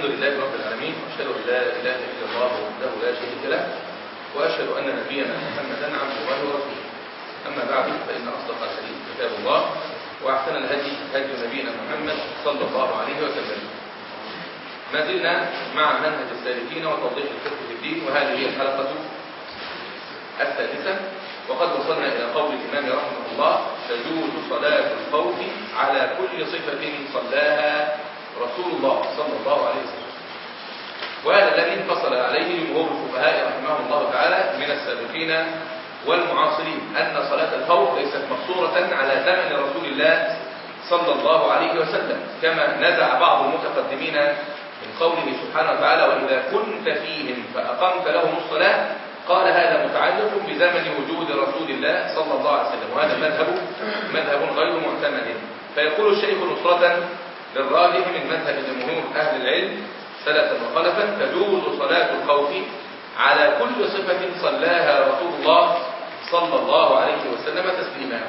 الحمد لله رب العالمين وأشهد أن لا إله إلا الله وحده لا شريك له وأشهد أن نبينا محمدا عبد الله ورسوله. أما بعد فإن أصدق الحديث كتاب الله وأحسن الهدي هدي نبينا محمد صلى الله عليه وسلم. ما زلنا مع منهج السالكين وتوضيح الفقه في الدين وهذه هي الحلقة السادسة. وقد وصلنا إلى قول الإمام رحمه الله تجوز صلاة الخوف على كل صفة صلاها رسول الله صلى الله عليه وسلم. وهذا الذي انفصل عليه جمهور الفقهاء رحمهم الله تعالى من السابقين والمعاصرين أن صلاة الخوف ليست مقصورة على زمن رسول الله صلى الله عليه وسلم كما نزع بعض المتقدمين من قوله سبحانه وتعالى وإذا كنت فيهم فأقمت لهم الصلاة قال هذا متعلق بزمن وجود رسول الله صلى الله عليه وسلم. وهذا مذهب مذهب غير معتمد. فيقول الشيخ نصرة للراجح من مذهب جمهور أهل العلم سلفا وخلفا تجوز صلاة الخوف على كل صفة صلاها رسول الله صلى الله عليه وسلم تسليما.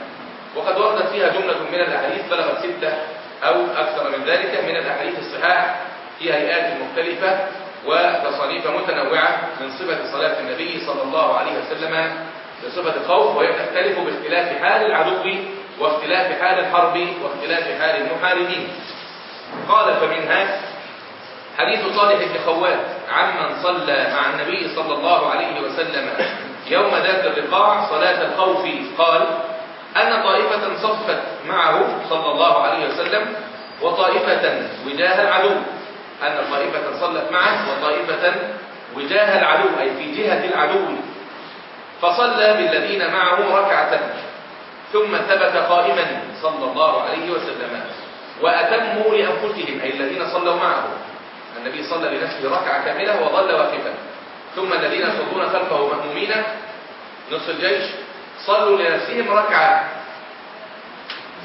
وقد وردت فيها جملة من الأحاديث بلغت ستة أو أكثر من ذلك من الأحاديث الصحاح في هيئات مختلفة وتصانيف متنوعة من صفة صلاة النبي صلى الله عليه وسلم بصفة الخوف وهي تختلف باختلاف حال العدو واختلاف حال الحرب واختلاف حال المحاربين. قال فمنها حديث صالح بن خوات عمن صلى مع النبي صلى الله عليه وسلم يوم ذات الرقاع صلاة الخوف قال أن طائفة صفت معه صلى الله عليه وسلم وطائفة وجاه العدو. أن طائفة صلت معه وطائفة وجاه العدو أي في جهة العدو. فصلى بالذين معه ركعة ثم ثبت قائما صلى الله عليه وسلم. وأتموا لأنفسهم أي الذين صلوا معه. النبي صلى لنفسه ركعة كاملة وظل واقفا. ثم الذين يصلون خلفه مأمومين نصف الجيش صلوا لنفسهم ركعة.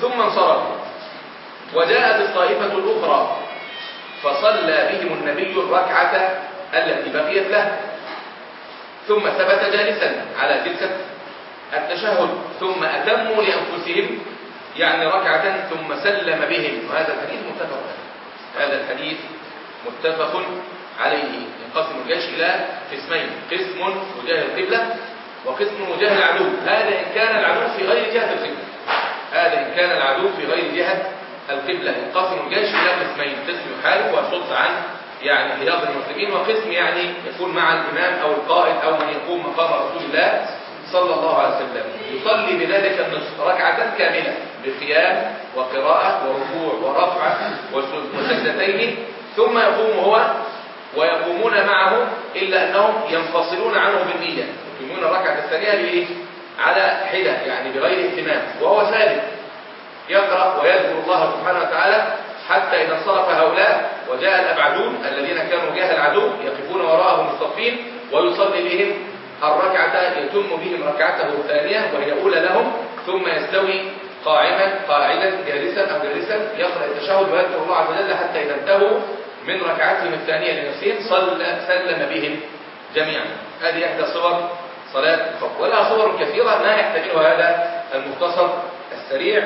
ثم انصرفوا. وجاءت الطائفة الأخرى فصلى بهم النبي الركعة التي بقيت له. ثم ثبت جالسا على جلسة التشهد. ثم أتموا لأنفسهم يعني ركعة ثم سلم بهم. وهذا الحديث متفق هذا الحديث متفق عليه. ينقسم الجيش إلى قسمين. قسم وجاه القبلة وقسم وجاه العدو. هذا إن كان العدو في غير جهة القبلة. هذا إن كان العدو في غير جهة القبلة. ينقسم الجيش إلى قسمين. قسم يحارب ويصد عن يعني حياض المسلمين. وقسم يعني يكون مع الإمام أو القائد أو من يقوم مقام رسول الله صلى الله عليه وسلم يصلي بذلك النصف ركعة كاملة بقيام وقراءة وركوع ورفع وسجدتين ثم يقوم هو ويقومون معه إلا أنهم ينفصلون عنه بالنية يقومون الركعة الثانية؟ على حدة يعني بغير اهتمام وهو ثابت يقرأ ويذكر الله سبحانه وتعالى حتى إذا انصرف هؤلاء وجاء الأبعدون الذين كانوا جاه العدو يقفون وراءهم مصطفين ويصلي بهم الركعة يتم بهم ركعته الثانية وهي أولى لهم ثم يستوي قاعدا قاعدا جالسا أو جالسا يقرأ التشهد ويذكر الله عز وجل حتى إذا انتهوا من ركعتهم الثانية لنفسهم صلى سلم بهم جميعا. هذه إحدى صور صلاة الخوف ولها صور كثيرة ما يحتاجه هذا المختصر السريع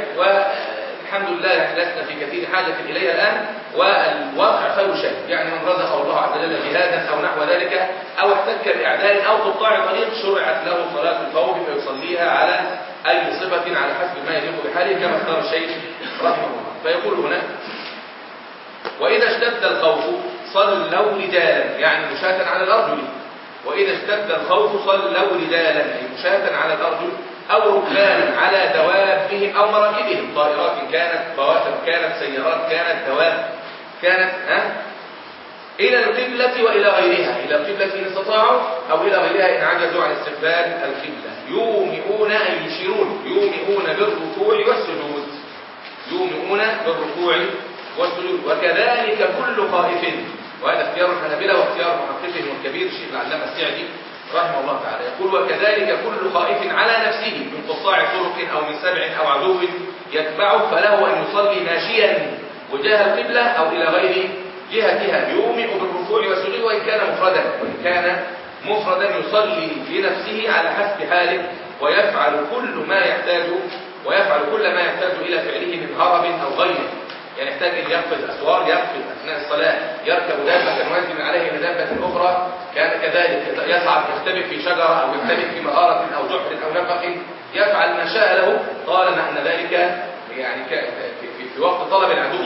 والحمد لله لسنا في كثير حاجة إليها الآن والواقع خير شيء. يعني من رزقه الله عز وجل جهادا أو نحو ذلك أو احتك بإعداد أو قطاع طريق شرعت له صلاة الخوف فيصليها على أي صفة على حسب ما يليق بحاله كما اختار الشيخ رحمه الله. فيقول هنا وإذا اشتد الخوف صلوا رجالا يعني مشاة على الأرجل وإذا اشتد الخوف صلوا رجالا أي مشاة على الأرجل أو ركبانا على دوابهم أو مراكبهم. طائرات كانت بواتر كانت سيارات كانت دواب كانت ها؟ إلى القبلة وإلى غيرها. إلى القبلة إن استطاعوا أو إلى غيرها إن عجزوا عن استقبال القبلة. يومئون أي يشيرون. يومئون بالركوع والسجود. يومئون بالركوع والسجود. وكذلك كل خائف. وهذا اختيار الحنابلة واختيار محققهم الكبير الشيخ العلامة السعدي. رحمه الله تعالى يقول وكذلك كل خائف على نفسه من قطاع طرق أو من سبع أو عدو يتبعه فله أن يصلي ماشيا وجاه القبلة أو إلى غير جهتها يومئ بالركوع والسجود وإن كان مفردا وإن كان مفردا يصلي لنفسه على حسب حاله ويفعل كل ما يحتاج ويفعل كل ما يحتاج إلى فعله من هرب أو غيره. يعني يحتاج أن يقفز أسوار يقفز أثناء الصلاة يركب دابة أخرى. كان كذلك يصعد يختبئ في شجرة أو يختبئ في مغارة أو جحر أو نفق يفعل ما شاء له. طالما أن ذلك يعني في وقت طلب العدو.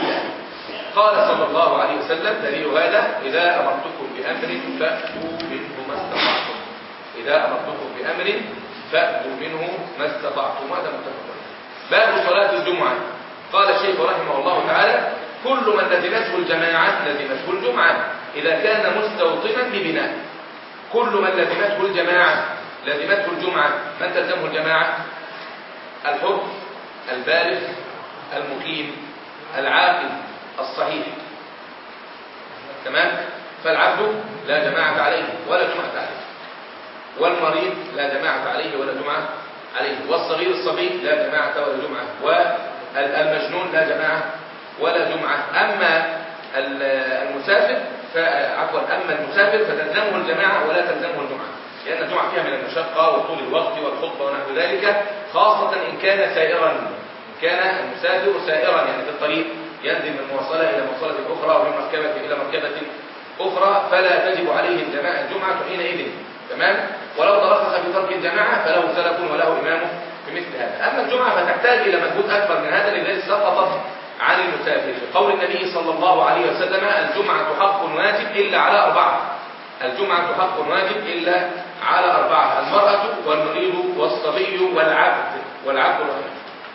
قال صلى الله عليه وسلم دليل هذا إذا أمرتكم بأمر فأتوا منه ما استطعتم. إذا أمرتكم بأمر فأتوا منه ما استطعتم. هذا متفق باب صلاة الجمعة. قال الشيخ رحمه الله تعالى كل من لزمته الجماعة لزمته الجمعة إذا كان مستوطنا ببناء كل من لزمته الجماعة لزمته الجمعة من تلزمه الجماعة الحر البالغ المقيم العاقل الصحيح. تمام؟ فالعبد لا جماعة عليه ولا جمعة عليه. والمريض لا جماعة عليه ولا جمعة عليه. والصغير الصبي لا جماعة ولا جمعة. والمجنون لا جماعة ولا جمعة. أما المسافر عفوا أما المسافر فتلزمه الجماعة ولا تلزمه الجمعة لأن الجمعة فيها من المشقة وطول الوقت والخطبة ونحو ذلك خاصة إن كان سائرا كان المسافر سائرا يعني في الطريق ينزل من موصلة إلى موصلة أخرى ومن مركبة إلى مركبة أخرى فلا تجب عليه الجماعة الجمعة حينئذ تمام؟ ولو ترخص في ترك الجماعة فله سلف وله إمامه في مثل هذا. أما الجمعة فتحتاج إلى مجهود أكبر من هذا لذلك سقطت عن المسافر. قول النبي صلى الله عليه وسلم الجمعة حق واجب إلا على أربعة. الجمعة حق واجب إلا على أربعة. المرأة والمريض والصبي والعبد. والعبد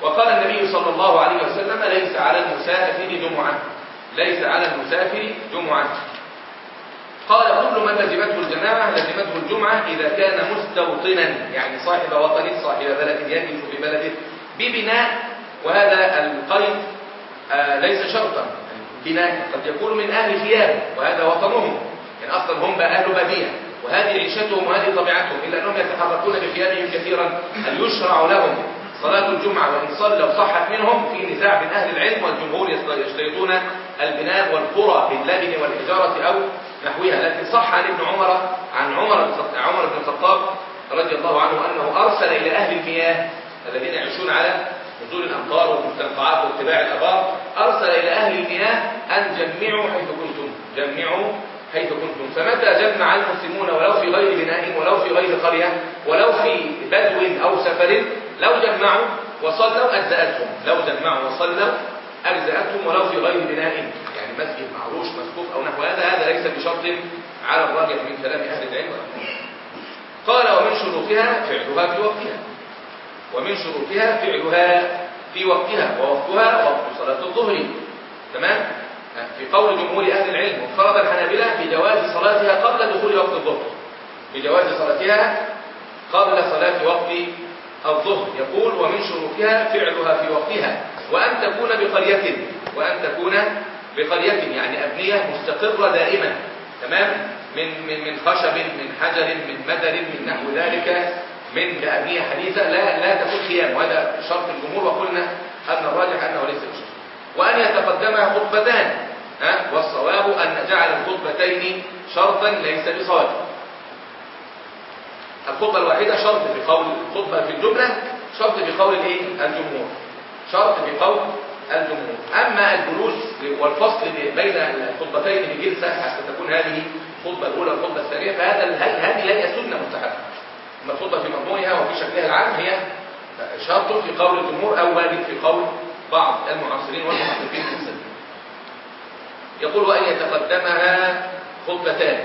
وقال النبي صلى الله عليه وسلم ليس على المسافر جمعة. ليس على المسافر جمعة. قال كل من لزمته الجماعة لزمته الجمعة إذا كان مستوطنا يعني صاحب وطن صاحب بلد يجلس في بلده ببناء وهذا القيد آه ليس شرطا. بناء قد يكون من أهل خيام وهذا وطنهم. يعني أصلا هم أهل بديع وهذه عيشتهم وهذه طبيعتهم إلا أنهم يتحركون بخيامهم كثيرا هل يشرع لهم صلاة الجمعة وإن صلوا صحت منهم في نزاع بين أهل العلم والجمهور يشترطون البناء والقرى باللبن والحجارة أو نحوها لكن صح عن ابن عمر عن عمر عمر بن الخطاب رضي الله عنه أنه أرسل إلى أهل المياه الذين يعيشون على نزول الأمطار والمستنقعات واتباع الأبار أرسل إلى أهل المياه أن جمعوا حيث كنتم جمعوا حيث كنتم. فمتى جمع المسلمون ولو في غير بناء ولو في غير قرية ولو في بدو أو سفر لو جمعوا وصلوا أجزأتهم لو جمعوا وصلوا أجزأتهم ولو في غير بناء. مسجد معروش مسقوف أو نحو هذا هذا ليس بشرط على الراجح من كلام أهل العلم. قال ومن شروطها فعلها في وقتها. ومن شروطها فعلها في وقتها ووقتها وقت صلاة الظهر. تمام؟ في قول جمهور أهل العلم وفرض الحنابلة بجواز صلاتها قبل دخول وقت الظهر. بجواز صلاتها قبل صلاة وقت الظهر. يقول ومن شروطها فعلها في وقتها. وأن تكون بقرية وأن تكون بقرية يعني أبنية مستقرة دائما تمام؟ من من من خشب من حجر من مدر من نحو ذلك من أبنية حديثة لا لا تكون خيام وهذا شرط الجمهور وقلنا أن الراجح أنه ليس بشرط. وأن يتقدمها خطبتان ها؟ والصواب أن جعل الخطبتين شرطا ليس بصواب. الخطبة الواحدة شرط في قول الخطبة في الجملة شرط في قول الايه الجمهور. شرط في قول الجمهور. أما الجلوس والفصل بين الخطبتين بجلسة حتى تكون هذه الخطبة الأولى والخطبة الثانية فهذا هذه هي سنة مستحبة. أما الخطبة في مضمونها وفي شكلها العام هي شرط في قول الجمهور أو واجب في قول بعض المعاصرين والمحققين في السنة. يقول وأن يتقدمها خطبتان.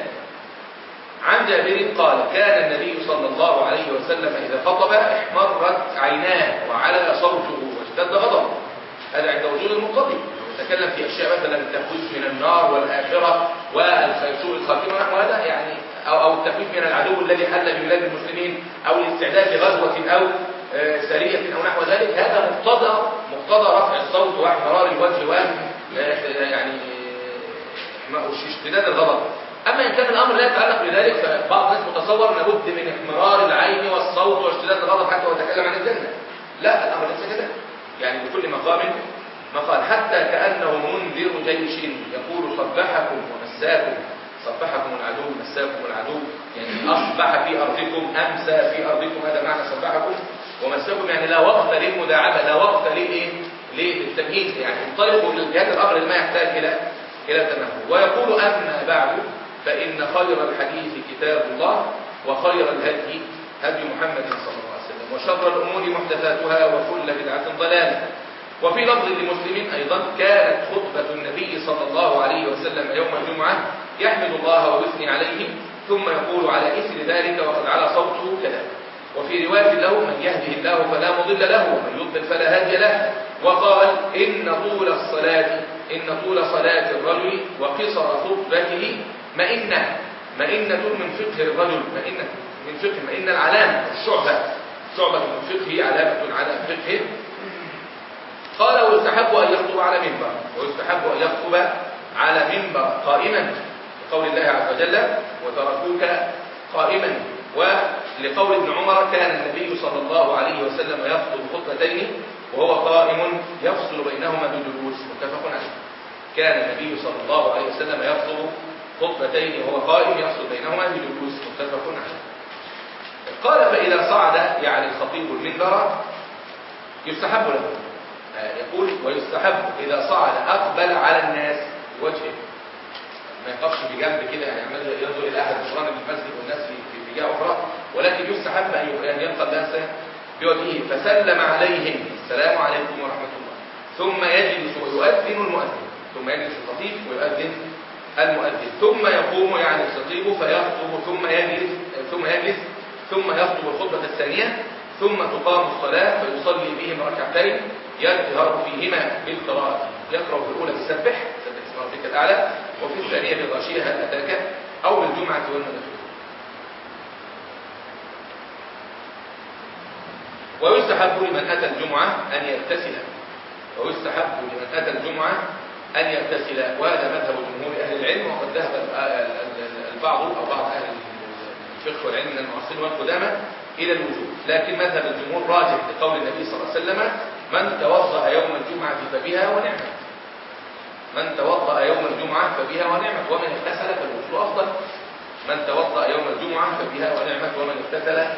عن جابر قال كان النبي صلى الله عليه وسلم إذا خطب احمرت عيناه وعلى صوته واشتد غضبه. هذا عند وجود المقتضي يتكلم في أشياء مثلا التخويف من النار والآخرة وسوء الخاتمة ونحو هذا يعني أو, أو التخويف من العدو الذي حل ببلاد المسلمين أو الاستعداد لغزوة أو آه، سرية أو نحو ذلك. هذا مقتضى مقتضى رفع الصوت واحمرار الوجه و آه، يعني اشتداد الغضب. أما إن كان الأمر لا يتعلق بذلك فبعض الناس متصور لابد من احمرار العين والصوت واشتداد الغضب حتى ويتكلم عن الجنة. لا الأمر ليس كذلك. يعني لكل مقام مقال حتى كأنه منذر جيش يقول صبحكم ومساكم صبحكم العدو مساكم العدو. يعني أصبح في أرضكم أمسى في أرضكم هذا معنى صبحكم ومساكم. يعني لا وقت للمداعبة لا وقت للإيه للتمهيد. يعني انطلقوا لهذا الأمر ما يحتاج إلى إلى تمهل ويقول أما بعد فإن خير الحديث كتاب الله وخير الهدي هدي محمد صلى الله عليه وسلم. وشر الأمور محدثاتها وكل بدعة ضلالة. وفي لفظ لمسلم أيضا كانت خطبة النبي صلى الله عليه وسلم يوم الجمعة يحمد الله ويثني عليه ثم يقول على إثر ذلك وقد على صوته كذا وفي رواية له من يهده الله فلا مضل له ومن يضلل فلا هادي له. وقال إن طول الصلاة إن طول صلاة الرجل وقصر خطبته مئنة مئنة من فقه الرجل مئنة من فقه مئنة العلامة الشعبة. شعبة من فقهه علامة على فقهه. قال ويستحب أن يخطب على منبر. ويستحب أن يخطب على منبر قائما. لقول الله عز وجل وتركوك قائما. ولقول ابن عمر كان النبي صلى الله عليه وسلم يخطب خطبتين وهو قائم يفصل بينهما بجلوس متفق عليه. كان النبي صلى الله عليه وسلم يخطب خطبتين وهو قائم يفصل بينهما بجلوس متفق عليه. قال فإذا صعد يعني الخطيب المنبر يستحب له. يقول ويستحب. إذا صعد أقبل على الناس بوجهه. ما يقفش بجنب كده يعني عمال ينظر إلى أحد جيران المسجد والناس في في جهة أخرى. ولكن يستحب أن يلقى الناس بوجهه. فسلم عليهم. السلام عليكم ورحمة الله. ثم يجلس ويؤذن المؤذن. ثم يجلس الخطيب ويؤذن المؤذن. ثم يقوم يعني الخطيب فيخطب. ثم يجلس ثم يجلس ثم يخطب الخطبة الثانية ثم تقام الصلاة فيصلي بهم ركعتين يجهر فيهما بالقراءة. يقرأ في الأولى بسبح سبح اسم ربك الأعلى وفي الثانية بغاشية هل أتاك؟ أو بالجمعة والمنافق ويستحب لمن أتى الجمعة أن يغتسل. ويستحب لمن أتى الجمعة أن يغتسل. وهذا مذهب جمهور أهل العلم وقد ذهب البعض أو بعض أهل الفقه والعلم من المعاصرين والقدامى إلى الوجوب لكن مذهب الجمهور راجح لقول النبي صلى الله عليه وسلم من توضأ يوم الجمعة فبها ونعمت. من توضأ يوم الجمعة فبها ونعمت. ومن اغتسل فالغسل أفضل. من توضأ يوم الجمعة فبها ونعمت. ومن اغتسل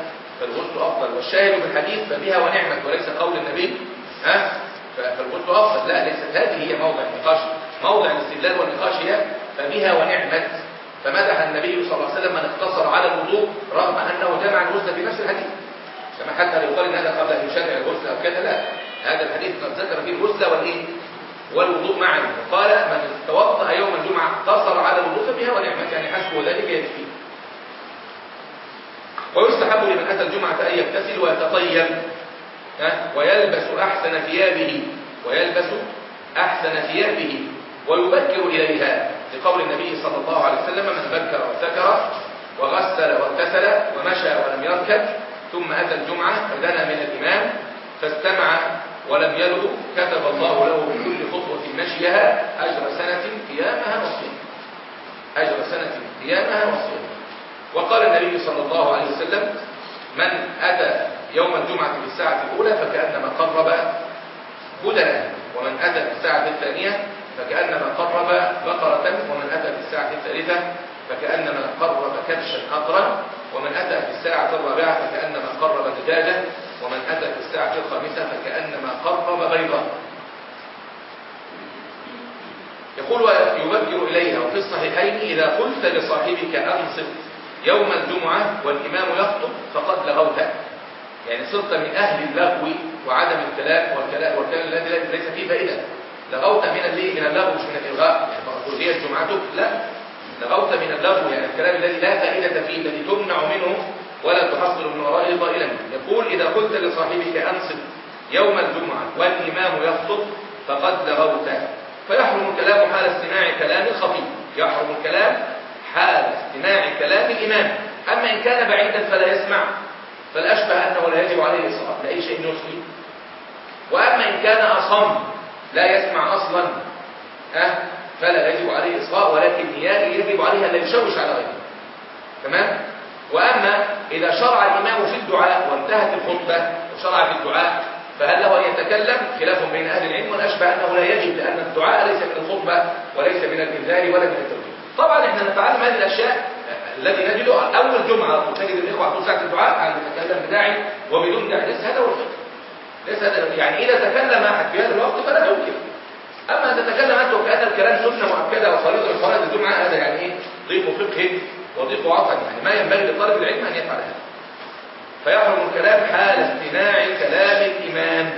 فالغسل أفضل. والشاهد في الحديث فبها ونعمت وليس قول النبي ها؟ فالغسل أفضل. لا ليست هذه هي موضع النقاش. موضع الاستدلال والنقاش هي فبها ونعمت. فمدح النبي صلى الله عليه وسلم من اقتصر على الوضوء رغم أنه جمع الغسل في نفس الحديث. كما حتى لو قال إن هذا قبل أن يشرع الغسل أو كذا لا. هذا الحديث قد ذكر فيه الغسل والإيه؟ والوضوء معا. قال من توضأ يوم الجمعة اقتصر على الوضوء فبها ونعمت يعني حسبه ذلك يكفي. ويستحب لمن أتى الجمعة أن يغتسل ويتطيب ويلبس أحسن ثيابه ويلبس أحسن ثيابه ويبكر إليها. لقول النبي صلى الله عليه وسلم من بكر وابتكر وغسل واغتسل ومشى ولم يركب ثم أتى الجمعة فدنا من الإمام فاستمع ولم يلغ كتب الله له بكل خطوة مشيها أجر سنة قيامها وصيامها. أجر سنة قيامها وصيامها. وقال النبي صلى الله عليه وسلم من أتى يوم الجمعة في الساعة الأولى فكأنما قرب بدنا ومن أتى في الساعة الثانية فكأنما قرب بقرة ومن أتى في الساعة الثالثة فكأنما قرب كبشا أقرا ومن أتى في الساعة الرابعة فكأنما قرب دجاجة ومن أتى في الساعة الخامسة فكأنما قرب بيضا يقول ويبكر إليها وفي الصحيحين إذا قلت لصاحبك أنصت يوم الجمعة والإمام يخطب فقد لغوت. يعني صرت من أهل اللغو وعدم الكلام والكلام, والكلام الذي ليس فيه فائدة. لغوت من اللي من اللغو مش من الإلغاء. يعني جمعتك لا. لغوت من اللغو يعني الكلام الذي لا فائدة فيه الذي تمنع منه ولا تحصل من ورائه ضائلا. يقول إذا قلت لصاحبك أنصت يوم الجمعة والإمام يخطب فقد لغوت. فيحرم الكلام حال استماع كلام الخطيب. يحرم الكلام حال استماع كلام الإمام. أما إن كان بعيدا فلا يسمع. فالأشبه أنه لا يجب عليه الإصرار لأي شيء يصلي. وأما إن كان أصم لا يسمع أصلا أه فلا يجب عليه إصغاء ولكن يجب عليه أن لا يشوش على غيره. تمام؟ وأما إذا شرع الإمام في الدعاء وانتهت الخطبة وشرع في الدعاء فهل له أن يتكلم؟ خلاف بين أهل العلم والأشبه أنه لا يجب لأن الدعاء ليس من الخطبة وليس من الإنذار ولا من التوجيه طبعا إحنا نتعلم هذه الأشياء الذي نجده أول جمعة تجد الإخوة على ساعة الدعاء عن يتكلم بداعي وبدون داعي هذا هو الفقه ليس يعني إذا تكلم أحد في هذا الوقت فلا يمكن. أما أن تتكلم أنت وكأن الكلام سنة مؤكدة وفريضة من فرائض الجمعة هذا يعني إيه؟ ضيق فقه وضيق عطن يعني ما ينبغي لطالب العلم أن يفعل هذا. فيحرم الكلام حال استماع كلام الإمام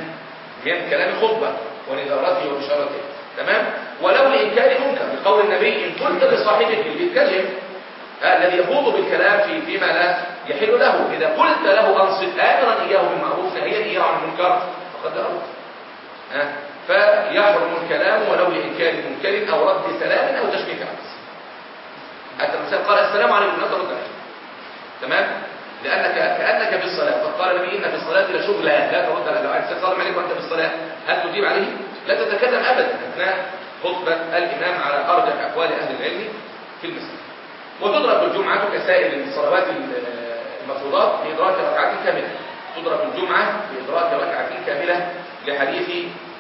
من كلام خطبة ونذارته وبشارته. تمام؟ ولو لإنكار منكر بقول النبي إن قلت لصاحبك اللي بيتكلم الذي يخوض بالكلام في فيما لا يحل له. إذا قلت له أنصت آمرا إياه بالمعروف نهيا إياه عن المنكر. فقد أرد. فيحرم الكلام ولو لإنكار منكر أو رد سلام أو تشبيه عبس حتى المثال قال السلام عليكم لا ترد عليه. تمام؟ لأنك كأنك في الصلاة. النبي إن في الصلاة لشغلا لا ترد على لو السلام عليكم وأنت في الصلاة. هل تجيب عليه؟ لا تتكلم أبدا. أثناء خطبة الإمام على أرجح أقوال أهل العلم في المسجد وتدرك الجمعة كسائر الصلوات المفروضات بإدراك ركعة كاملة تدرك الجمعة بإدراك ركعة كاملة لحديث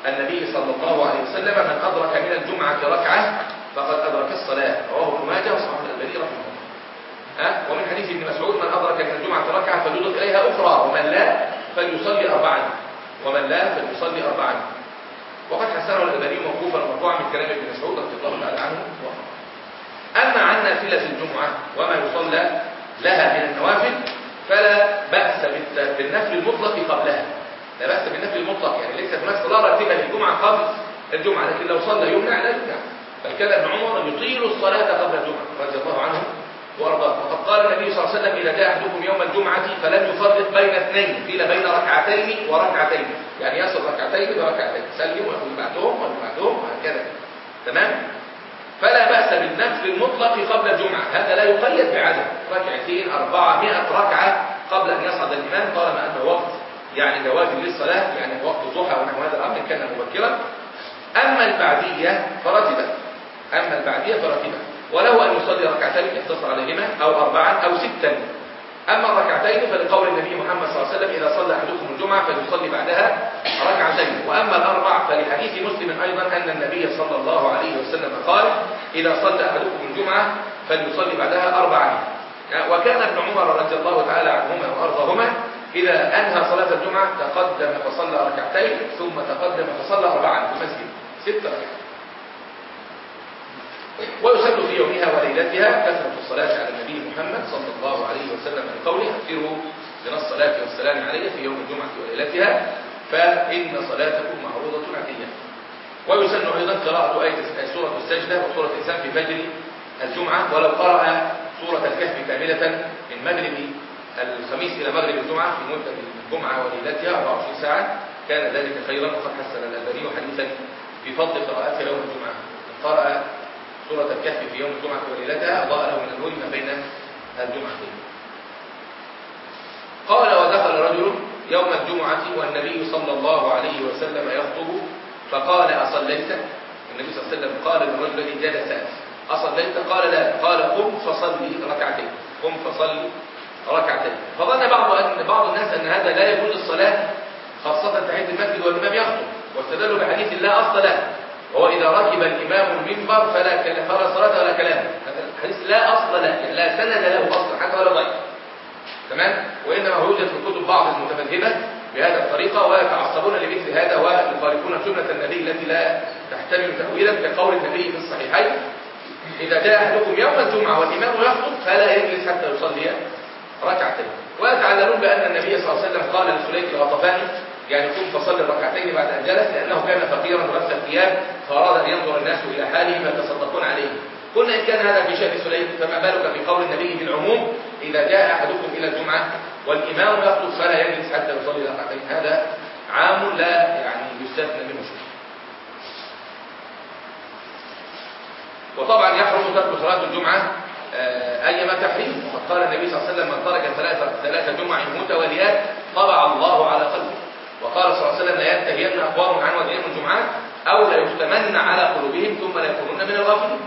النبي صلى الله عليه وسلم من أدرك من الجمعة ركعة فقد أدرك الصلاة. رواه ابن ماجه وصححه الألباني رحمه الله. ها؟ ومن حديث ابن مسعود من أدرك من الجمعة ركعة فليضف إليها أخرى. ومن لا فليصلي أربعا. ومن لا فليصلي أربعا. وقد حسنه الألباني موقوفا ومرفوعا من كلام ابن مسعود رضي الله تعالى عنه أما عن نافلة الجمعة وما يصلى لها من النوافل فلا بأس بالنفل المطلق قبلها. لا بأس بالنفل المطلق يعني ليس هناك صلاة راتبة للجمعة قبل الجمعة لكن لو صلى يمنع لا يمنع بل كان ابن عمر يطيل الصلاة قبل الجمعة رضي الله عنه وأرضاه. وقد قال النبي صلى الله عليه وسلم إذا جاء أحدكم يوم الجمعة فلم يفرق بين اثنين قيل بين ركعتين وركعتين. يعني يصل ركعتين وركعتين سلم ويقول بعدهم ويقول بعدهم وهكذا. تمام؟ فلا بأس بالنفل المطلق قبل الجمعة. هذا لا يقيد بعدد ركعتين أربعمائة ركعة قبل أن يصعد الإمام طالما أنه وقت يعني جواز للصلاة يعني وقت الضحى ونحو هذا الأمر كان مبكرا. أما البعدية فراتبة. أما البعدية فراتبة. وله أن يصلي ركعتين يقتصر عليهما أو أربعا أو ستا. أما الركعتين فلقول النبي محمد صلى الله عليه وسلم إذا صلى أحدكم الجمعة فليصلي بعدها ركعتين. وأما الأربع فلحديث مسلم أيضا أن النبي صلى الله عليه وسلم قال إذا صلى أحدكم الجمعة فليصلي بعدها أربعا وكان ابن عمر رضي الله تعالى عنهما وأرضاهما إذا أنهى صلاة الجمعة تقدم فصلى ركعتين ثم تقدم فصلى أربعا في المسجد. ست ركعات. ويصلي في يومها وليلتها كثرة الصلاة على النبي محمد صلى الله عليه وسلم لقوله أكثروا من الصلاة والسلام عليه في يوم الجمعة وليلتها فإن صلاتكم معروضة عليها ويسن أيضا قراءة آية سورة السجدة وسورة الإنسان في فجر الجمعة ولو قرأ سورة الكهف كاملة من مغرب الخميس إلى مغرب الجمعة في مدة الجمعة وليلتها 24 ساعة كان ذلك خيرا وقد حسن الألباني حديثا في فضل قراءتها يوم الجمعة. الكهف في يوم الجمعة وليلتها أضاء له من النور ما بين الجمعتين قال ودخل رجل يوم الجمعة والنبي صلى الله عليه وسلم يخطب فقال أصليت؟ النبي صلى الله عليه وسلم قال للرجل الذي جلس أصليت؟ قال لا. قال قم فصلي ركعتين. قم فصلي ركعتين. فظن بعض أن بعض الناس أن هذا لا يجوز الصلاة خاصة تحية المسجد والإمام يخطب واستدلوا بحديث لا أصل له. وهو إذا ركب الإمام المنبر فلا فلا صلاة ولا كلام. الحديث لا أصل له لا سند له أصلا حتى ولا ضيف تمام؟ وإنما يوجد في كتب بعض المتمذهبة بهذا الطريقة ويتعصبون لمثل هذا ويخالفون سنة النبي التي لا تحتمل تأويلا كقول النبي في الصحيحين. إذا جاء أحدكم يوم الجمعة والإمام يخطب فلا يجلس حتى يصلي ركعتين. ويتعللون بأن النبي صلى الله عليه وسلم قال لسليك الغطفاني يعني قم فصلي الركعتين بعد أن جلس لأنه كان فقيرا ورث الثياب فأراد أن ينظر الناس إلى حاله فيتصدقون عليه. قلنا إن كان هذا في شأن سليم فما بالك في قول النبي بالعموم؟ إذا جاء أحدكم إلى الجمعة والإمام يخطب فلا يجلس حتى يصلي ركعتين هذا عام لا يعني يستثنى منه شيء وطبعا يحرم ترك صلاة الجمعة آه، أيما تحريم وقد قال النبي صلى الله عليه وسلم من ترك ثلاثة ثلاثة جمع متواليات طبع الله على قلبه. وقال صلى الله عليه وسلم لا ينتهين أقوام عن وديهم الجمعات أو لا يختمن على قلوبهم ثم لا يكونون من الغافلين.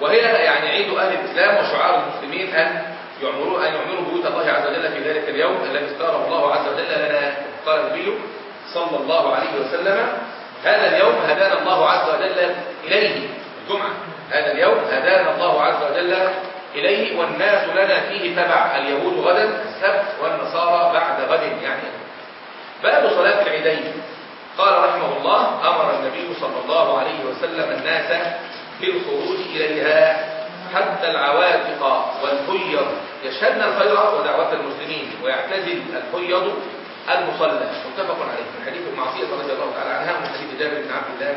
وهي يعني عيد أهل الإسلام وشعار المسلمين أن يعمروا أن يعمروا بيوت الله عز وجل في ذلك اليوم الذي اختاره الله عز وجل لنا قال النبي صلى الله عليه وسلم هذا اليوم هدانا الله عز وجل إليه الجمعة. هذا اليوم هدانا الله عز وجل إليه والناس لنا فيه تبع. اليهود غدا السبت والنصارى بعد غد يعني باب صلاة العيدين. قال رحمه الله أمر النبي صلى الله عليه وسلم الناس بالخروج إليها حتى العواتق والحيض يشهدن الخير ودعوة المسلمين ويعتزل الحيض المصلى. متفق عليه. من حديث المعصية رضي الله تعالى عنها ومن حديث جابر بن عبد الله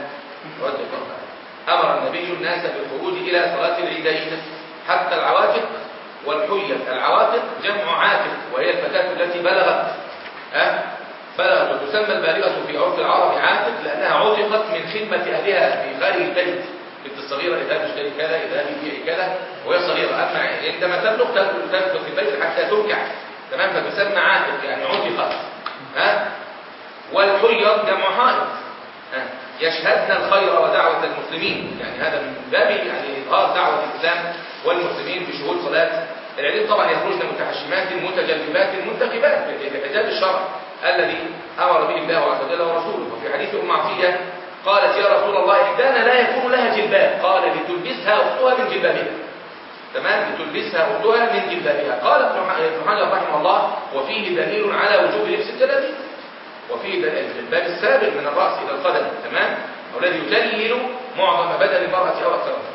رضي الله تعالى أمر النبي الناس بالخروج إلى صلاة العيدين. حتى العواتق والحيض العواتق جمع عاتق وهي الفتاة التي بلغت أه؟ بلغت وتسمى البالغة في عرف العرب عاتق لأنها عتقت من خدمة أهلها في خارج البيت. بنت الصغيرة إذا تشتري كذا إذا بيبيع كذا وهي صغيرة. أما عندما تبلغ تدخل في البيت حتى تنكح تمام؟ فتسمى عاتق يعني عتقت ها؟ والحيض جمع حائط ها؟ يشهدن الخير ودعوة المسلمين. يعني هذا من باب يعني إظهار دعوة الإسلام والمسلمين بشهود صلاة العيدين. طبعا يخرجن متحشمات متجلبات منتقبات بحجاب الشرع الذي أمر به الله عز وجل ورسوله. وفي حديث أم عطية قالت يا رسول الله إحدانا لا يكون لها جلباب. قال لتلبسها أختها من جلبابها. تمام؟ لتلبسها أختها من جلبابها. قال ابن حجر رحمه الله وفيه دليل على وجوب لبس الجلابيب وفيه دليل الجلباب السابق من الرأس إلى القدم تمام؟ والذي يجلل معظم بدن المرأة أو أكثرها.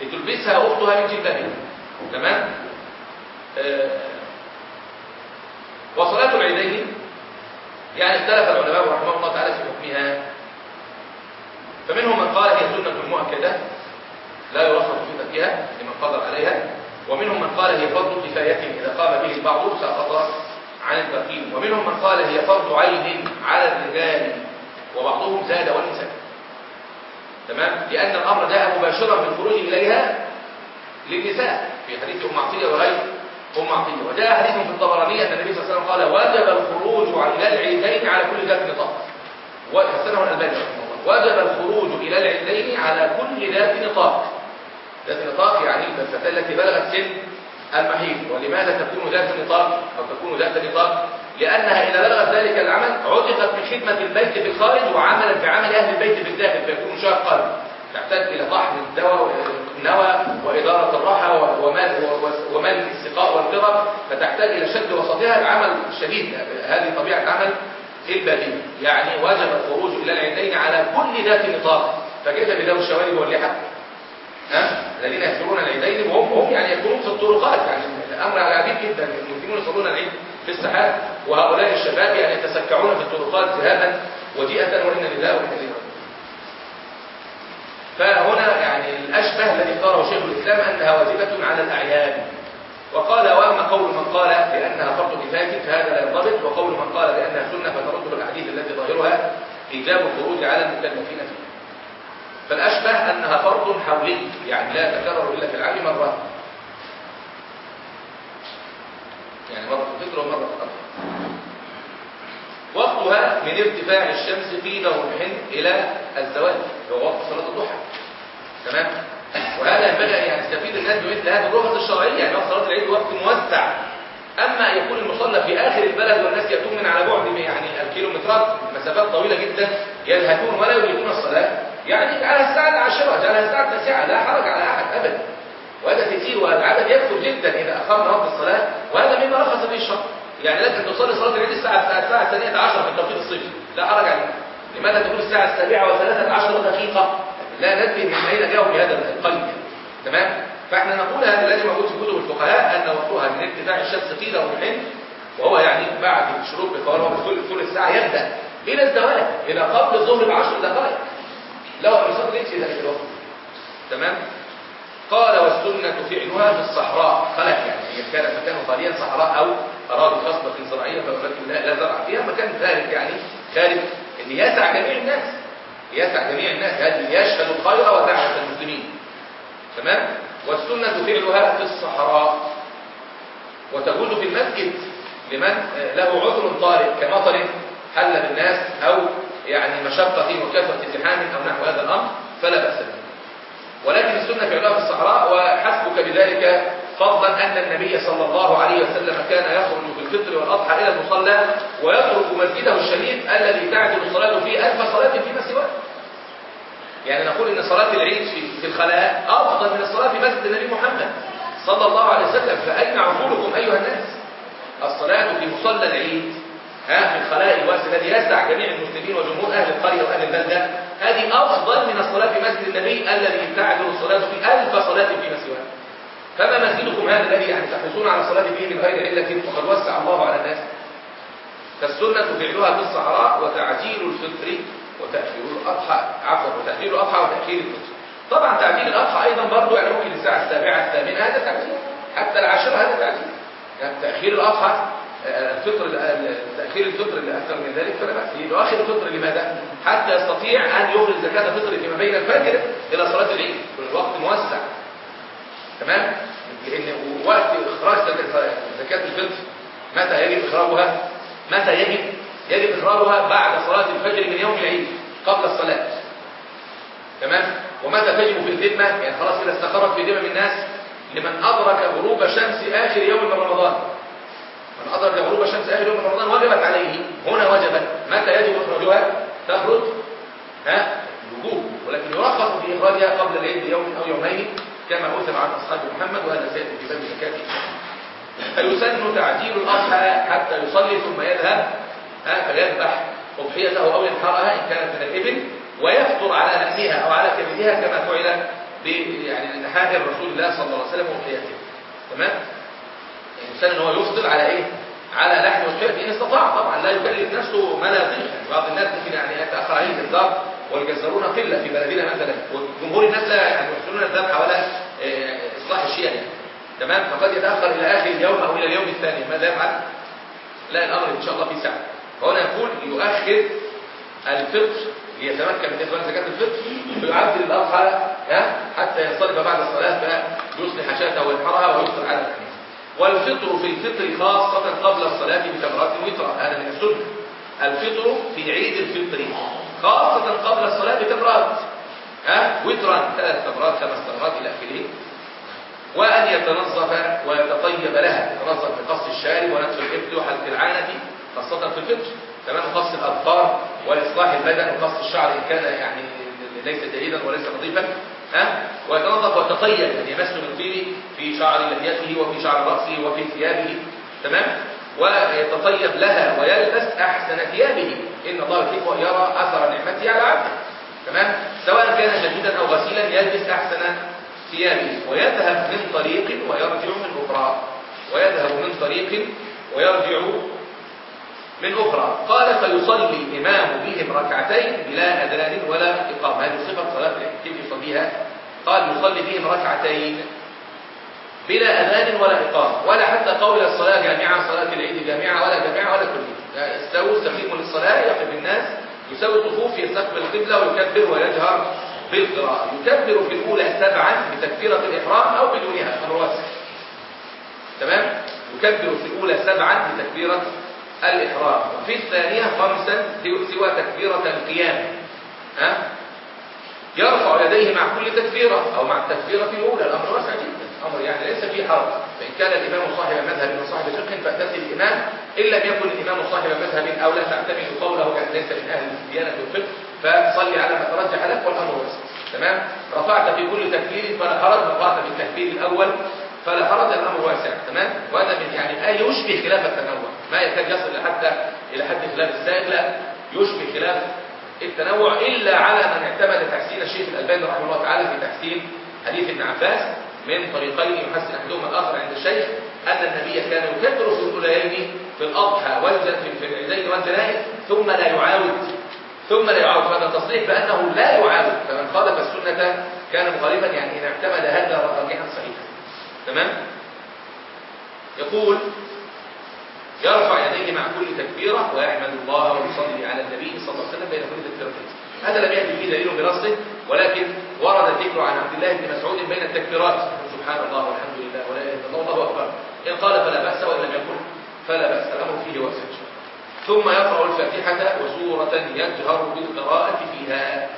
لتلبسها أختها من جلبابها تمام؟ آه وصلاة العيدين يعني اختلف العلماء رحمه الله تعالى في حكمها. فمنهم من قال هي سنة مؤكدة لا يرخص في تركها لمن قدر عليها. ومنهم من قال هي فرض كفاية إذا قام به البعض سقط عن الباقين ومنهم من قال هي فرض عين على الرجال وبعضهم زاد والنساء تمام؟ لأن الأمر جاء مباشرا بالخروج إليها للنساء. في حديث أم عطية وغير أم عطية. وجاء حديث في الطبراني أن النبي صلى الله عليه وسلم قال وجب الخروج إلى العيدين على كل ذات نطاق. وحسنه الألباني رحمه الله. وجب الخروج إلى العيدين على كل ذات نطاق. ذات نطاق يعني الفتاة التي بلغت سن المحيط. ولماذا تكون ذات نطاق أو تكون ذات نطاق؟ لأنها إذا بلغت ذلك العمل عتقت من خدمة البيت في الخارج وعملت بعمل أهل البيت في الداخل فيكون شاقا تحتاج إلى طحن الدواء النوى وإدارة الراحة ومال الاستقاء والقرب فتحتاج إلى شد وسطها العمل الشديد. هذه طبيعة عمل البديل يعني وجب الخروج إلى العيدين على كل ذات نطاق. فكيف بذوي الشوارب واللحى؟ ها؟ الذين يحضرون العيدين وهم هم يعني يكونون في الطرقات. يعني الأمر عجيب جدا. المسلمون يصلون العيد في السحاب وهؤلاء الشباب يعني يتسكعون في الطرقات ذهابا وجيئة وإن لله وإنا إليه فهنا يعني الأشبه الذي اختاره شيخ الإسلام أنها واجبة على الأعيان وقال وأما قول من قال بأنها فرض كفاية فهذا لا ينضبط. وقول من قال بأنها سنة فترده الأحاديث التي ظاهرها إيجاب الخروج على المكلفين. فيها فالأشبه أنها فرض حولي يعني لا تكرر إلا في العام مرة. يعني مرة في الفطر ومرة في الأضحى وقتها من ارتفاع الشمس في رمح إلى الزوال هو وقت صلاة الضحى. تمام؟ وهذا ينبغي أن يستفيد الناس بمثل هذه الرخص الشرعية يعني صلاة العيد وقت موسع. أما يكون المصلى في آخر البلد والناس يأتون من على بعد يعني الكيلومترات مسافات طويلة جدا يذهبون ولا يريدون الصلاة. يعني على الساعة العاشرة جعلها الساعة التاسعة لا حرج على أحد أبدا وهذا كثير والعدد يكثر جدا إذا أخرنا وقت الصلاة وهذا مما رخص به الشرع يعني لكن تصلي صلاة العيد الساعة الساعة الثانية عشرة في التوقيت الصيفي لا حرج عليه لماذا تكون الساعة السابعة وثلاثة عشر دقيقة؟ لا ندري من أين جاءوا بهذا القلب تمام؟ فإحنا نقول هذا الذي موجود في كتب الفقهاء أن وقتها من ارتفاع الشمس قيل ومحن وهو يعني بعد الشروق بقوله وبدخول ثلث ساعة يبدأ. إلى الزوال إلى قبل الظهر بعشر دقائق. أن يصلي في ذلك الوقت؟ تمام؟ قال والسنة فعلها في الصحراء. خلق يعني هي كان مكان خاليا صحراء أو أراضي خصبة زراعية ولكن لا, زرع فيها. مكان خارج يعني خارج. اللي يسع جميع الناس. يسع جميع الناس. هذه يشهد الخير ودعوة المسلمين. تمام؟ والسنة فعلها في الصحراء. وتجوز في المسجد لمن؟ له عذر طارئ كمطر حل بالناس أو يعني مشقة وكثرة ازدحام أو نحو هذا الأمر فلا بأس به. ولكن السنة فعلها في الصحراء وحسبك بذلك فضلا أن النبي صلى الله عليه وسلم كان يخرج في الفطر والأضحى إلى المصلى ويترك مسجده الشريف الذي تعدل الصلاة فيه ألف صلاة فيما سواه. يعني نقول إن صلاة العيد في, الخلاء أفضل من الصلاة في مسجد النبي محمد صلى الله عليه وسلم فأين عقولكم أيها الناس؟ الصلاة في مصلى العيد ها في الخلاء الواسع الذي يسع جميع المسلمين وجمهور أهل القرية وأهل البلدة هذه أفضل من الصلاة في مسجد النبي الذي تعدل الصلاة في ألف صلاة فيما سواه. فما مسجدكم هذا الذي يعني تحرصون على الصلاة فيه من غير علة؟ وقد وسع الله على الناس. فالسنة فعلها في الصحراء وتعجيل الفطر وتأخير الأضحى. عفوا وتأخير الأضحى وتأخير الفطر. طبعا تعجيل الأضحى أيضا برضه يعني ممكن الساعة السابعة الثامنة هذا تعجيل. حتى العاشره هذا تعجيل. يعني تأخير الأضحى. الفطر تأخير الفطر اللي أكثر من ذلك فلا بأس يؤخر الفطر لماذا؟ حتى يستطيع أن يخرج زكاة الفطر فيما بين الفجر إلى صلاة العيد الوقت موسع تمام؟ لأن وقت إخراج زكاة الفطر متى يجب إخراجها؟ متى يجب؟ يجب إخراجها بعد صلاة الفجر من يوم العيد قبل الصلاة تمام؟ ومتى تجب في الذمة؟ يعني خلاص إذا استقرت في ذمم الناس لمن أدرك غروب شمس آخر يوم من رمضان من أدرك غروب شمس آخر يوم من رمضان وجبت عليه. هنا وجبت. متى يجب إخراجها تخرج ها الوجوب. ولكن يرخص في إخراجها قبل العيد بيوم أو يومين كما أثر عن أصحاب محمد وهذا سيأتي في باب الزكاة. فيسن تعجيل الأضحى حتى يصلي ثم يذهب ها فيذبح أضحيته أو ينحرها إن كانت من الإبل ويفطر على نفسها أو على كبدها كما فعل يعني نحائر رسول الله صلى الله عليه وسلم وأضحيته تمام؟ الإنسان إن هو يفطر على إيه؟ على لحم وشاة إن استطاع. طبعا لا يكلف نفسه يطيق يعني بعض الناس ممكن يعني يتأخر عليه الجزار والجزارون قلة في بلدنا مثلا. وجمهور الناس لا يعني يحسنون الذبح ولا آه، إصلاح الشيء يعني. تمام؟ فقد يتأخر إلى آخر اليوم أو إلى اليوم الثاني. ماذا يفعل؟ لا الأمر إن شاء الله في ساعة. فهنا يقول يؤخر الفطر ليتمكن من إخراج زكاة الفطر ويعدل الأضحى حتى ينصرف بعد الصلاة فيصلح شاته وينحرها ويفطر على الحديث والفطر في الفطر خاصة قبل الصلاة بتمرات وترا هذا من السنة. الفطر في عيد الفطر خاصة قبل الصلاة بتمرات ها؟ وترا ثلاث تمرات خمس تمرات إلى آخره. وأن يتنظف ويتطيب لها. يتنظف بقص الشارب ونتف الإبط وحلق العانة خاصة في الفطر. كمان قص الأظفار وإصلاح البدن وقص الشعر إن كان يعني ليس جيدا وليس نظيفا. ها؟ ويتنظف ويتطيب يعني يمس من طيبه في شعر لحيته وفي شعر رأسه وفي ثيابه. تمام؟ ويتطيب لها ويلبس أحسن ثيابه. إن الله يحب أن يرى أثر نعمته على عبده. تمام؟ سواء كان شديدا أو غسيلا يلبس أحسن ثيابه. ويذهب من طريق ويرجع من أخرى. ويذهب من طريق ويرجع من أخرى. قال فيصلي الإمام بهم ركعتين بلا أذان ولا إقامة. هذه صفة صلاة كيف يصليها؟ قال يصلي بهم ركعتين بلا أذان ولا إقامة ولا حتى قول الصلاة جامعة صلاة العيد جامعة ولا جامعة ولا كلية استووا استقيموا للصلاة يقف الناس يسوي الصفوف يستقبل القبلة ويكبر ويجهر بالقراءة. يكبر في الأولى سبعا بتكبيرة الإحرام أو بدونها أمر واسع تمام؟ يكبر في الأولى سبعا بتكبيرة الإحرام. وفي الثانية خمسا سوى تكبيرة القيام. ها؟ يرفع يديه مع كل تكبيرة أو مع التكبيرة الأولى الأمر واسع جدا. أمر يعني ليس فيه حرج. فإن كان الإمام صاحب مذهب من صاحب فقه فأتت الإمام. إن لم يكن الإمام صاحب مذهب أو لا تعتمد قوله يعني ليس من أهل الديانة والفقه فصلي على ما ترجح لك والأمر واسع. تمام؟ رفعت في كل تكبير فلا حرج. رفعت في التكبير الأول فلا حرج. الأمر واسع. تمام؟ وهذا من يعني آية يشبه خلاف التنوع. ما يكاد يصل حتى إلى حد خلاف السائق لا. يشبه خلاف التنوع إلا على من اعتمد تحسين الشيخ الألباني رحمه الله تعالى في تحسين حديث ابن عباس من طريقين يحسن أحدهما الآخر عند الشيخ أن النبي كان يكبر في الأوليين في الأضحى في العيدين والجنائز ثم لا يعاود ثم لا يعاود. فهذا تصريح بأنه لا يعاود. فمن خالف السنة كان مخالفا يعني إن اعتمد هذا راجحا صحيحا. تمام؟ يقول يرفع يديه مع كل تكبيرة ويحمد الله ويصلي على النبي صلى الله عليه وسلم بين كل تكبيرتين هذا لم يأتي فيه دليل بنصه ولكن ورد الذكر عن عبد الله بن مسعود بين التكبيرات. سبحان الله والحمد لله ولا إله إلا الله والله أكبر. إن قال فلا بأس وإن لم يقل فلا بأس الأمر فيه واسع. ثم يقرأ الفاتحة وسورة يجهر بالقراءة فيها.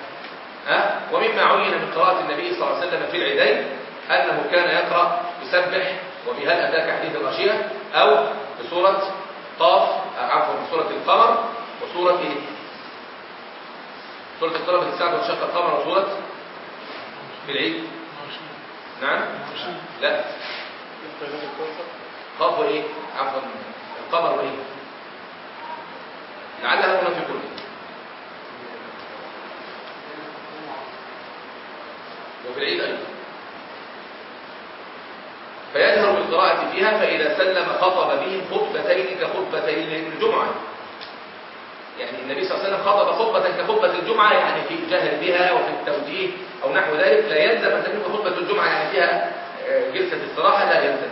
ها؟ ومما عين من قراءة النبي صلى الله عليه وسلم في العيدين أنه كان يقرأ يسبح وبهل أتاك حديث الغاشيه أو بسوره قاف عفوا بسوره القمر وسورة إيه سورة اقتربت الساعة وانشق القمر وسورة في العيد نعم؟ لا. قاف وإيه؟ عفوا القمر وإيه؟ لعلها المنافقون وفي العيد أيضا. فيجهر بالقراءة فيها فإذا سلم خطب بهم خطبتين كخطبتين الجمعة. يعني النبي صلى الله عليه وسلم خطب خطبة كخطبة الجمعة يعني في الجهر بها وفي التوجيه أو نحو ذلك لا يلزم أن تكون خطبة الجمعة يعني فيها آه، جلسة استراحة لا يلزم.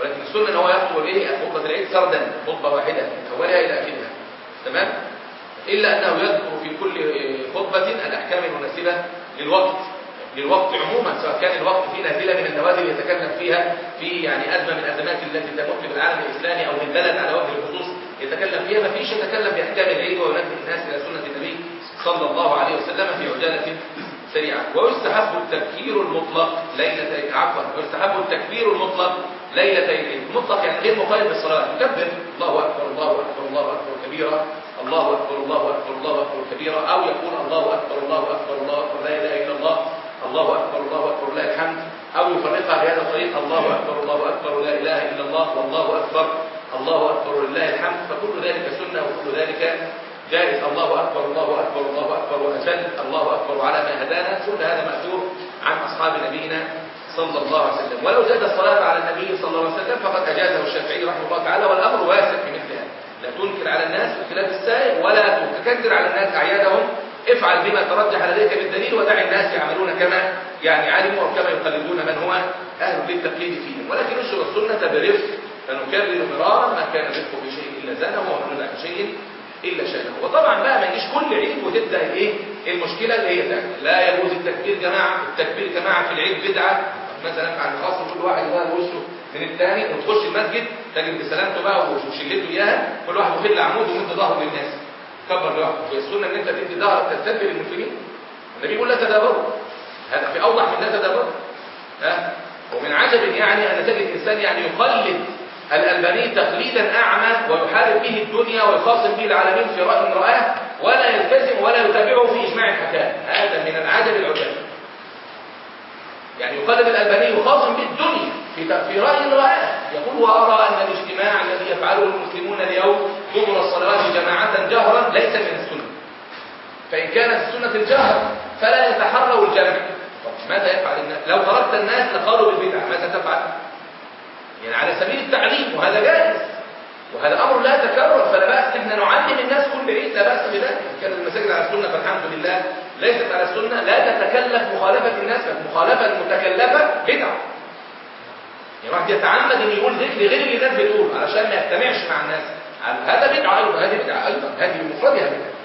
ولكن السنة أن هو يخطب به خطبة العيد سردا خطبة واحدة من أولها إلى آخرها. تمام؟ إلا أنه يذكر في كل خطبة الأحكام المناسبة للوقت. للوقت عموما سواء كان الوقت في نازله من النوازل يتكلم فيها في يعني أزمة من الازمات التي تمت بالعالم الإسلامي أو للبلد على وجه الخصوص يتكلم فيها. ما فيش يتكلم بإحكام العيد وينبه الناس إلى سنة النبي صلى الله عليه وسلم في عجالة سريعة. ويستحب التبكير المطلق ليله عفوا ويستحب التكبير المطلق ليلتي العيد. المطلق يعني غير مقيد بالصلاة. يكبر. الله أكبر الله أكبر الله أكبر كبيرا. الله أكبر الله أكبر الله أكبر كبيرا. أو يقول الله أكبر الله أكبر الله أكبر لا إله إلا الله. الله أكبر الله أكبر لا الحمد. أو يفرقها بهذا الطريق الله أكبر الله أكبر لا إله إلا الله والله أكبر الله أكبر ولله الحمد. فكل ذلك سنة وكل ذلك جائز. الله أكبر الله أكبر الله أكبر وأجل الله أكبر على ما هدانا. كل هذا مأثور عن أصحاب نبينا صلى الله عليه وسلم. ولو زاد الصلاة على النبي صلى الله عليه وسلم فقد أجازه الشافعي رحمه الله تعالى والأمر واسع في مثل هذا لا تنكر على الناس بخلاف السائر ولا تكدر على الناس أعيادهم افعل بما ترجح لديك بالدليل ودع الناس يعملون كما يعني علموا أو كما يقلدون من هو أهل للتقليد فيهم. ولكن نشر السنة برفق فنكرر مرارا ما كان الرفق بشيء إلا زانه ومن عن شيء إلا شانه. وطبعا بقى ما يجيش كل عيد وتبدأ الإيه؟ المشكلة اللي هي ده لا يجوز التكبير جماعة التكبير جماعة في العيد بدعة. مثلا عن خاص كل واحد يغير وشه من الثاني وتخش المسجد تجد بسلامته بقى وشلته إياها كل واحد واخد عمود ومد ظهره للناس. كبر لوحده. هي السنة إن أنت تدي ظهرك تستدبر المسلمين؟ النبي يقول لا تدابروا. هذا في أوضح من لا تدابروا. ها؟ ومن عجب يعني أن تجد انسان يعني يقلد الألباني تقليدا أعمى ويحارب به الدنيا ويخاصم به العالمين في رأي رآه ولا يلتزم ولا يتابعه في إجماع الحكام. هذا من العجب العجاب. يعني يقلد الألباني يخاصم به الدنيا في في رأي راه يقول وأرى أن الاجتماع الذي يفعله المسلمون اليوم دبر الصلوات جماعة جهرا ليس من السنة. فإن كانت السنة الجهر فلا يتحروا الجمع. طب ماذا يفعل الناس؟ لو تركت الناس لقالوا بالبدعة ماذا تفعل؟ يعني على سبيل التعليم وهذا جائز. وهذا أمر لا يتكرر فلا بأس إن نعلم الناس كل عيد لا بأس بذلك. كان المساجد على السنة فالحمد لله. ليست على السنة لا تتكلف مخالفة الناس المخالفه المتكلفة بدعة. يعني واحد يتعمد ان يقول ذكر غير اللي الناس بتقول علشان ما يجتمعش مع الناس. هذا بدعة أيضا هذه بدعة أيضا هذه بمفردها بدعة.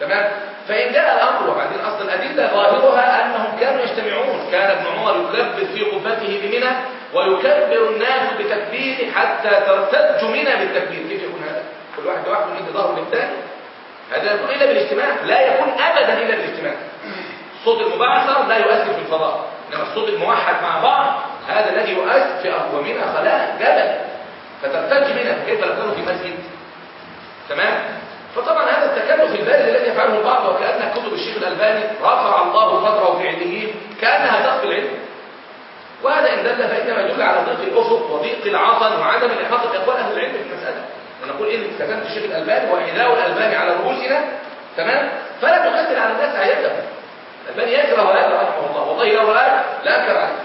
تمام؟ فإن جاء الأمر وبعدين أصل الأدلة ظاهرها أنهم كانوا يجتمعون. كان ابن عمر يكبر في قبته بمنى ويكبر الناس بتكبيره حتى ترتج منى بالتكبير. كيف يكون هذا؟ كل واحد لوحده يدي ظهره للثاني هذا يكون إلا بالاجتماع. لا يكون ابدا إلا بالاجتماع. صوت المبعثر لا يؤثر في الفضاء إنما الصوت الموحد مع بعض هذا الذي يؤثر في ومنها خلاء جبل فترتج منها كيف كانوا في مسجد. تمام؟ فطبعا هذا التكلف البالغ الذي يفعله البعض وكأن كتب الشيخ الألباني رفع الله قدره في علمه كأنها تخفي العلم. وهذا إن دل فإنما يدل على ضيق الأفق وضيق العطن وعدم الإحاطة إخوان أهل العلم في المسألة. ونقول إن كتبت الشيخ الألباني وحذاء الألباني على رؤوسنا تمام؟ فلا تكثر على الناس عيادهم الألباني يكره هذا رحمه الله والله لو لا أكره